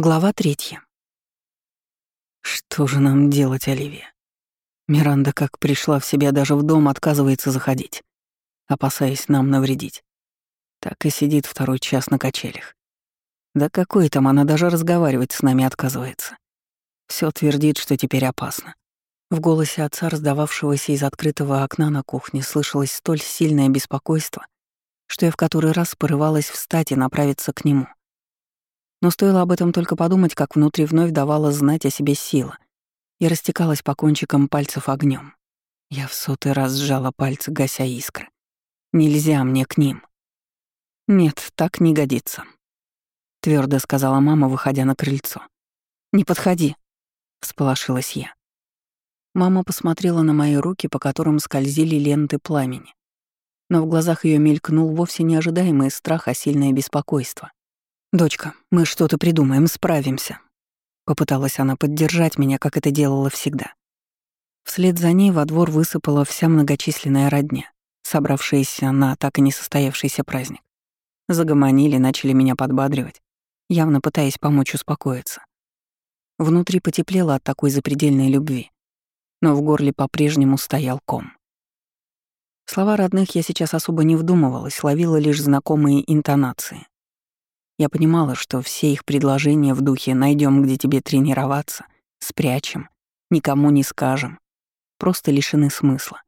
Глава третья. Что же нам делать, Оливия? Миранда, как пришла в себя, даже в дом отказывается заходить, опасаясь нам навредить. Так и сидит второй час на качелях. Да какой там, она даже разговаривать с нами отказывается. Все твердит, что теперь опасно. В голосе отца, раздававшегося из открытого окна на кухне, слышалось столь сильное беспокойство, что я в который раз порывалась встать и направиться к нему. Но стоило об этом только подумать, как внутри вновь давала знать о себе сила и растекалась по кончикам пальцев огнем. Я в сотый раз сжала пальцы, гася искры. Нельзя мне к ним. Нет, так не годится. Твердо сказала мама, выходя на крыльцо. Не подходи, всполошилась я. Мама посмотрела на мои руки, по которым скользили ленты пламени. Но в глазах ее мелькнул вовсе неожидаемый страх, а сильное беспокойство. «Дочка, мы что-то придумаем, справимся». Попыталась она поддержать меня, как это делала всегда. Вслед за ней во двор высыпала вся многочисленная родня, собравшаяся на так и не состоявшийся праздник. Загомонили, начали меня подбадривать, явно пытаясь помочь успокоиться. Внутри потеплело от такой запредельной любви, но в горле по-прежнему стоял ком. Слова родных я сейчас особо не вдумывалась, ловила лишь знакомые интонации. Я понимала, что все их предложения в духе «найдем, где тебе тренироваться», «спрячем», «никому не скажем» просто лишены смысла.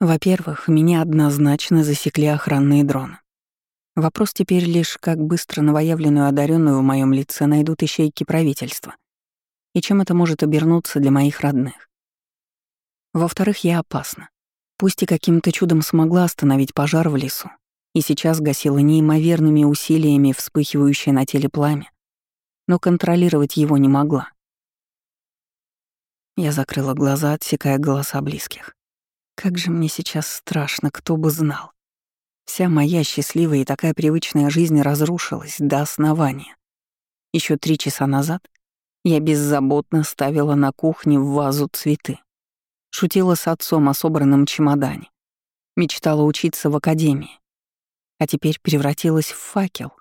Во-первых, меня однозначно засекли охранные дроны. Вопрос теперь лишь, как быстро новоявленную одаренную в моем лице найдут ищейки правительства. И чем это может обернуться для моих родных. Во-вторых, я опасна. Пусть и каким-то чудом смогла остановить пожар в лесу, и сейчас гасила неимоверными усилиями вспыхивающее на теле пламя, но контролировать его не могла. Я закрыла глаза, отсекая голоса близких. Как же мне сейчас страшно, кто бы знал. Вся моя счастливая и такая привычная жизнь разрушилась до основания. Еще три часа назад я беззаботно ставила на кухне в вазу цветы. Шутила с отцом о собранном чемодане. Мечтала учиться в академии а теперь превратилась в факел,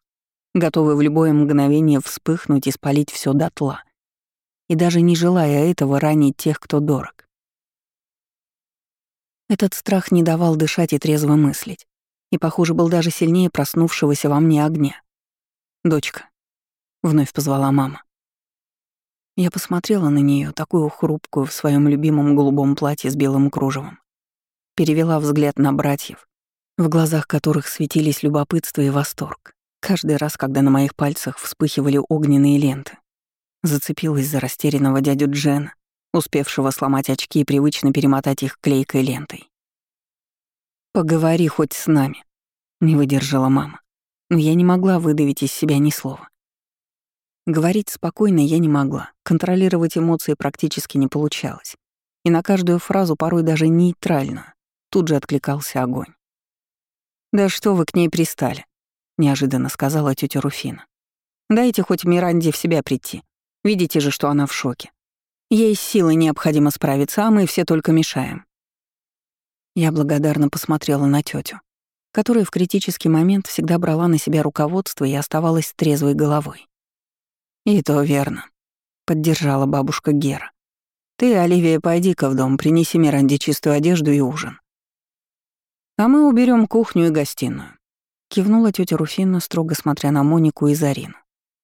готовый в любое мгновение вспыхнуть и спалить все дотла, и даже не желая этого ранить тех, кто дорог. Этот страх не давал дышать и трезво мыслить, и, похоже, был даже сильнее проснувшегося во мне огня. «Дочка», — вновь позвала мама. Я посмотрела на нее, такую хрупкую, в своем любимом голубом платье с белым кружевом. Перевела взгляд на братьев, в глазах которых светились любопытство и восторг. Каждый раз, когда на моих пальцах вспыхивали огненные ленты. Зацепилась за растерянного дядю Джена, успевшего сломать очки и привычно перемотать их клейкой лентой. «Поговори хоть с нами», — не выдержала мама. Но я не могла выдавить из себя ни слова. Говорить спокойно я не могла, контролировать эмоции практически не получалось. И на каждую фразу, порой даже нейтрально, тут же откликался огонь. «Да что вы к ней пристали?» — неожиданно сказала тетя Руфина. «Дайте хоть Миранде в себя прийти. Видите же, что она в шоке. Ей силой необходимо справиться, а мы все только мешаем». Я благодарно посмотрела на тетю, которая в критический момент всегда брала на себя руководство и оставалась трезвой головой. «И то верно», — поддержала бабушка Гера. «Ты, Оливия, пойди-ка в дом, принеси Миранде чистую одежду и ужин. «А мы уберем кухню и гостиную», — кивнула тетя Руфина, строго смотря на Монику и Зарину,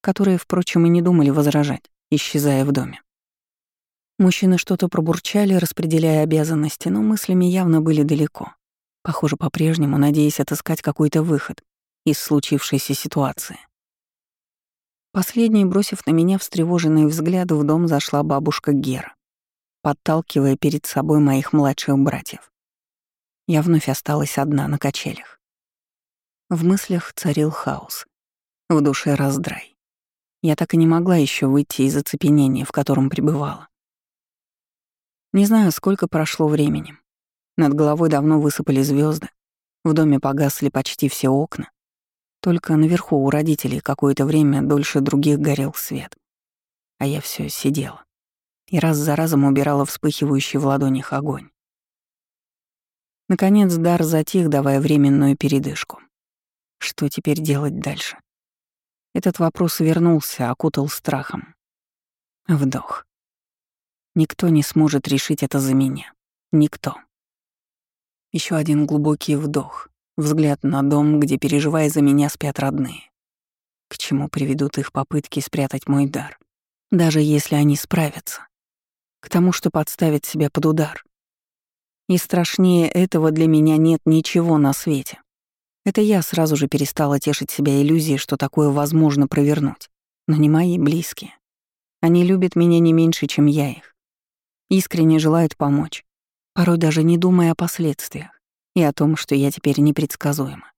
которые, впрочем, и не думали возражать, исчезая в доме. Мужчины что-то пробурчали, распределяя обязанности, но мыслями явно были далеко. Похоже, по-прежнему надеясь отыскать какой-то выход из случившейся ситуации. Последней, бросив на меня встревоженный взгляд, в дом зашла бабушка Гера, подталкивая перед собой моих младших братьев. Я вновь осталась одна на качелях. В мыслях царил хаос. В душе раздрай. Я так и не могла еще выйти из оцепенения, в котором пребывала. Не знаю, сколько прошло времени. Над головой давно высыпали звезды, в доме погасли почти все окна. Только наверху у родителей какое-то время дольше других горел свет. А я все сидела и раз за разом убирала вспыхивающий в ладонях огонь. Наконец дар затих, давая временную передышку. Что теперь делать дальше? Этот вопрос вернулся, окутал страхом. Вдох. Никто не сможет решить это за меня. Никто. Еще один глубокий вдох, взгляд на дом, где, переживая за меня, спят родные. К чему приведут их попытки спрятать мой дар, даже если они справятся? К тому, что подставят себя под удар. И страшнее этого для меня нет ничего на свете. Это я сразу же перестала тешить себя иллюзией, что такое возможно провернуть. Но не мои близкие. Они любят меня не меньше, чем я их. Искренне желают помочь порой даже не думая о последствиях и о том, что я теперь непредсказуема.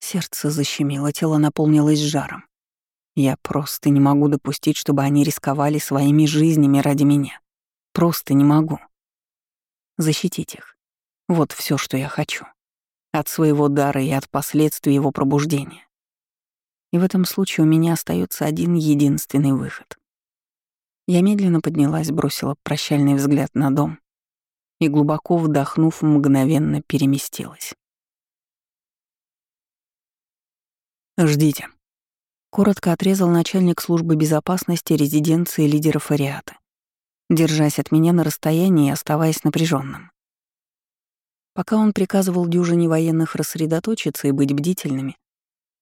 Сердце защемило, тело наполнилось жаром. Я просто не могу допустить, чтобы они рисковали своими жизнями ради меня. Просто не могу. Защитить их. Вот все, что я хочу. От своего дара и от последствий его пробуждения. И в этом случае у меня остается один единственный выход. Я медленно поднялась, бросила прощальный взгляд на дом и, глубоко вдохнув, мгновенно переместилась. «Ждите», — коротко отрезал начальник службы безопасности резиденции лидеров Ариаты, держась от меня на расстоянии и оставаясь напряженным. Пока он приказывал дюжине военных рассредоточиться и быть бдительными,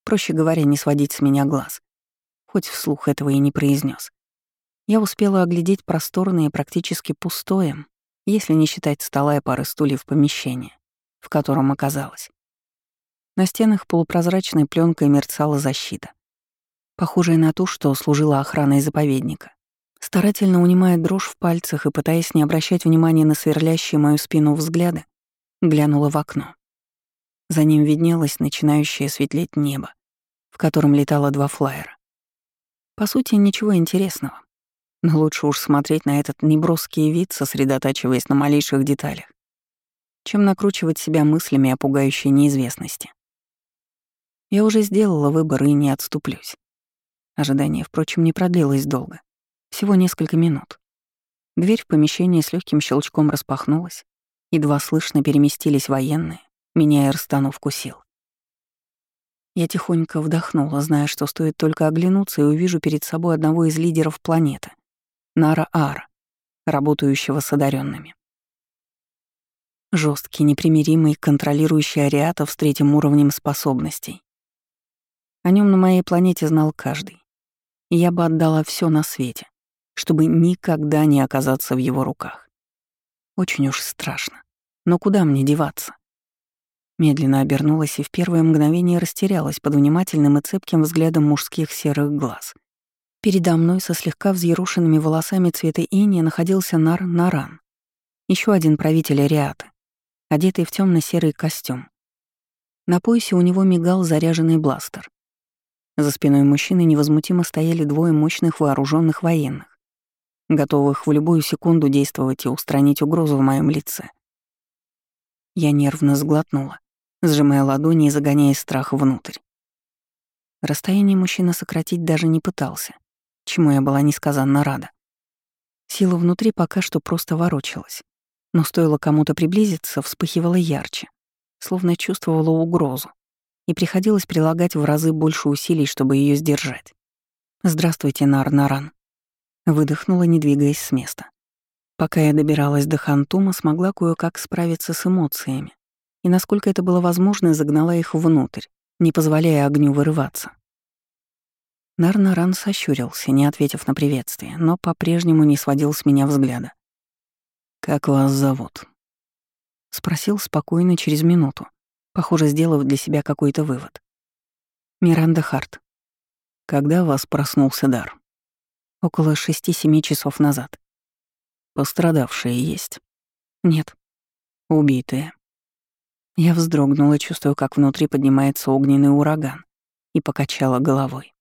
проще говоря, не сводить с меня глаз, хоть вслух этого и не произнес. Я успела оглядеть просторное и практически пустое, если не считать стола и пары стульев помещения, в котором оказалась. На стенах полупрозрачной пленкой мерцала защита, похожая на ту, что служила охраной заповедника. Старательно унимая дрожь в пальцах и пытаясь не обращать внимания на сверлящие мою спину взгляды, глянула в окно. За ним виднелось начинающее светлеть небо, в котором летало два флайера. По сути, ничего интересного. Но лучше уж смотреть на этот неброский вид, сосредотачиваясь на малейших деталях, чем накручивать себя мыслями о пугающей неизвестности. Я уже сделала выбор и не отступлюсь. Ожидание, впрочем, не продлилось долго. Всего несколько минут. Дверь в помещение с легким щелчком распахнулась, едва слышно переместились военные, меняя расстановку сил. Я тихонько вдохнула, зная, что стоит только оглянуться и увижу перед собой одного из лидеров планеты, Нара Ар, работающего с одаренными. Жесткий, непримиримый, контролирующий ариатов с третьим уровнем способностей. О нем на моей планете знал каждый. И я бы отдала все на свете, чтобы никогда не оказаться в его руках. Очень уж страшно. Но куда мне деваться? Медленно обернулась и в первое мгновение растерялась под внимательным и цепким взглядом мужских серых глаз — Передо мной со слегка взъерошенными волосами цвета иния находился Нар Наран, еще один правитель Ариаты, одетый в темно серый костюм. На поясе у него мигал заряженный бластер. За спиной мужчины невозмутимо стояли двое мощных вооруженных военных, готовых в любую секунду действовать и устранить угрозу в моем лице. Я нервно сглотнула, сжимая ладони и загоняя страх внутрь. Расстояние мужчина сократить даже не пытался чему я была несказанно рада. Сила внутри пока что просто ворочалась, но стоило кому-то приблизиться, вспыхивала ярче, словно чувствовала угрозу, и приходилось прилагать в разы больше усилий, чтобы ее сдержать. «Здравствуйте, Нар-Наран», выдохнула, не двигаясь с места. Пока я добиралась до Хантума, смогла кое-как справиться с эмоциями, и, насколько это было возможно, загнала их внутрь, не позволяя огню вырываться. Нарнаран сощурился, не ответив на приветствие, но по-прежнему не сводил с меня взгляда. «Как вас зовут?» Спросил спокойно через минуту, похоже, сделав для себя какой-то вывод. «Миранда Харт». «Когда вас проснулся дар?» «Около шести-семи часов назад». «Пострадавшие есть?» «Нет». «Убитые?» Я вздрогнула, чувствуя, как внутри поднимается огненный ураган, и покачала головой.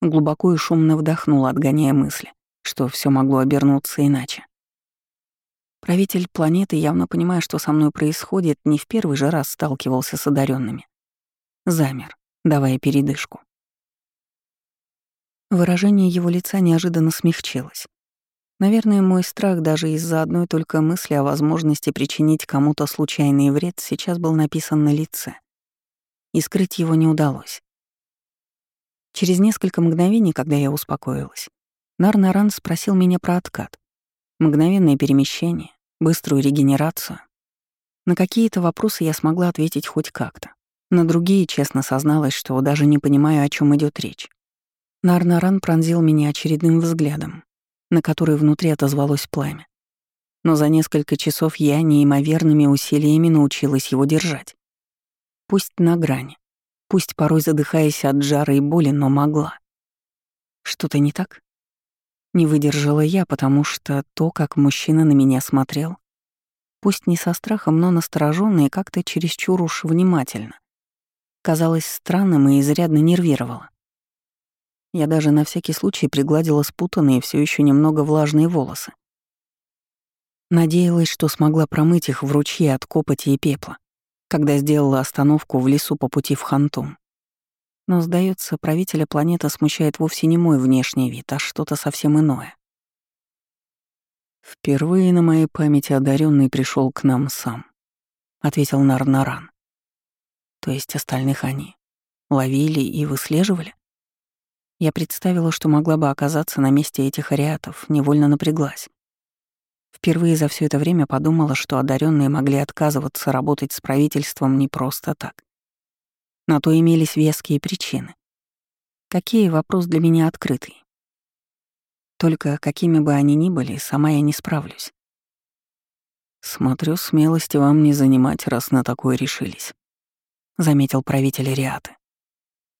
Глубоко и шумно вдохнула, отгоняя мысли, что все могло обернуться иначе. Правитель планеты, явно понимая, что со мной происходит, не в первый же раз сталкивался с одаренными. Замер, давая передышку. Выражение его лица неожиданно смягчилось. Наверное, мой страх даже из-за одной только мысли о возможности причинить кому-то случайный вред сейчас был написан на лице. И скрыть его не удалось. Через несколько мгновений, когда я успокоилась, Нарнаран спросил меня про откат. Мгновенное перемещение, быструю регенерацию. На какие-то вопросы я смогла ответить хоть как-то. На другие честно созналась, что даже не понимаю, о чем идет речь. Нарнаран пронзил меня очередным взглядом, на который внутри отозвалось пламя. Но за несколько часов я неимоверными усилиями научилась его держать. Пусть на грани, пусть порой задыхаясь от жара и боли, но могла. Что-то не так? Не выдержала я, потому что то, как мужчина на меня смотрел, пусть не со страхом, но настороженно и как-то чересчур уж внимательно, казалось странным и изрядно нервировало. Я даже на всякий случай пригладила спутанные, все еще немного влажные волосы. Надеялась, что смогла промыть их в ручье от копоти и пепла, когда сделала остановку в лесу по пути в Хантум. Но, сдается, правителя планеты смущает вовсе не мой внешний вид, а что-то совсем иное. «Впервые на моей памяти одаренный пришел к нам сам», — ответил Нарнаран. «То есть остальных они ловили и выслеживали?» Я представила, что могла бы оказаться на месте этих ариатов, невольно напряглась. Впервые за все это время подумала, что одаренные могли отказываться работать с правительством не просто так. На то имелись веские причины. Какие вопрос для меня открытый. Только какими бы они ни были, сама я не справлюсь. «Смотрю, смелости вам не занимать, раз на такое решились», — заметил правитель Риаты.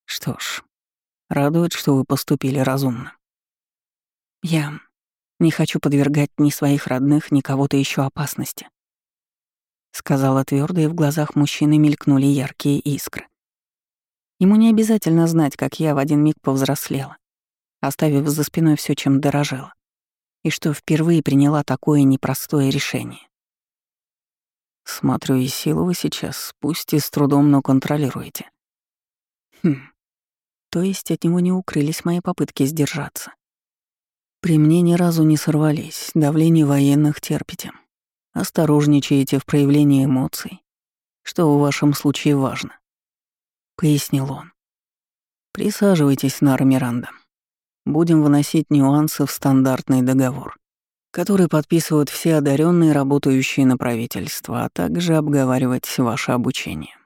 «Что ж, радует, что вы поступили разумно. Я не хочу подвергать ни своих родных, ни кого-то еще опасности», — сказала твердо, и в глазах мужчины мелькнули яркие искры. Ему не обязательно знать, как я в один миг повзрослела, оставив за спиной все, чем дорожила, и что впервые приняла такое непростое решение. Смотрю, и силу вы сейчас, пусть и с трудом, но контролируете. Хм. То есть от него не укрылись мои попытки сдержаться. При мне ни разу не сорвались, давление военных терпите. Осторожничаете в проявлении эмоций, что в вашем случае важно. — пояснил он. «Присаживайтесь, Нара Миранда. Будем выносить нюансы в стандартный договор, который подписывают все одаренные, работающие на правительство, а также обговаривать ваше обучение».